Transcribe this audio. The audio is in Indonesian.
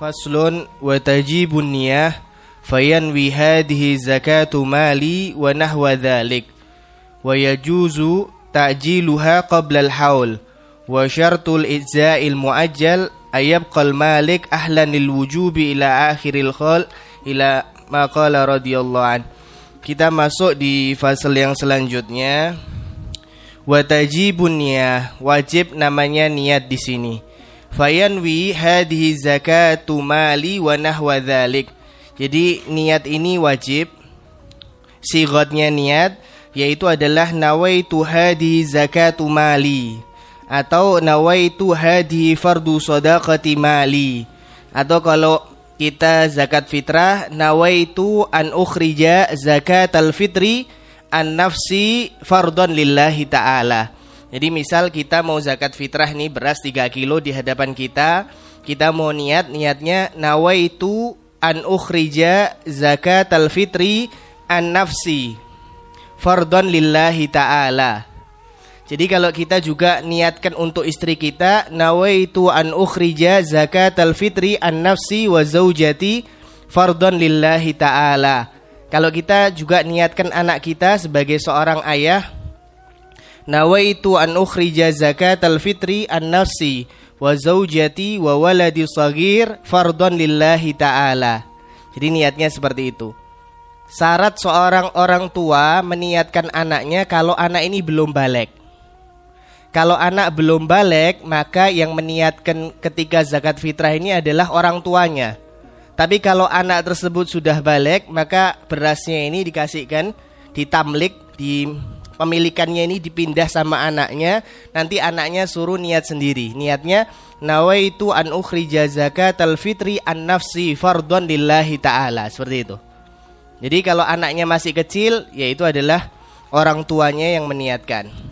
Faslun wa tajibun niyah fayanwi hadhihi zakatu mali wa nahwa dhalik. Wa yajuzu ta'jiluha qabla al-haul wa syartul ijza'il muajjal ayabqal malik ahlan lil wujubi ila akhiril khal ila maqala radhiyallahu an. Kita masuk di fasal yang selanjutnya. Wa tajibun niyah wajib namanya niat di sini fayanwi hadhihi zakatu mali wa nahwa dhalik. Jadi niat ini wajib. Sigatnya niat yaitu adalah nawaitu hadhihi zakatu mali atau nawaitu hadhihi fardu sadaqati mali. Atau kalau kita zakat fitrah nawaitu an ukhrija zakatal fitri an nafsi fardon lillahi ta'ala. Jadi misal kita mau zakat fitrah nih beras 3 kilo di hadapan kita, kita mau niat niatnya nawaitu an ukhrija zakat al fitri an nafsi fardon lillahi ta'ala. Jadi kalau kita juga niatkan untuk istri kita nawaitu an ukhrija zakat al fitri an nafsi wa zaujati fardon lillahi ta'ala. Kalau kita juga niatkan anak kita sebagai seorang ayah nawaitu an ukhrija zakatal fitri an nafsi wa zaujati wa waladi saghir fardhon lillahi ta'ala. Jadi niatnya seperti itu. Syarat seorang orang tua meniatkan anaknya kalau anak ini belum balik. Kalau anak belum balik, maka yang meniatkan ketika zakat fitrah ini adalah orang tuanya. Tapi kalau anak tersebut sudah balik, maka berasnya ini dikasihkan ditamlik, di pemilikannya ini dipindah sama anaknya, nanti anaknya suruh niat sendiri. Niatnya nawaitu an ukhrija zakatal fitri an nafsi fardhon lillahi taala. Seperti itu. Jadi kalau anaknya masih kecil, yaitu adalah orang tuanya yang meniatkan.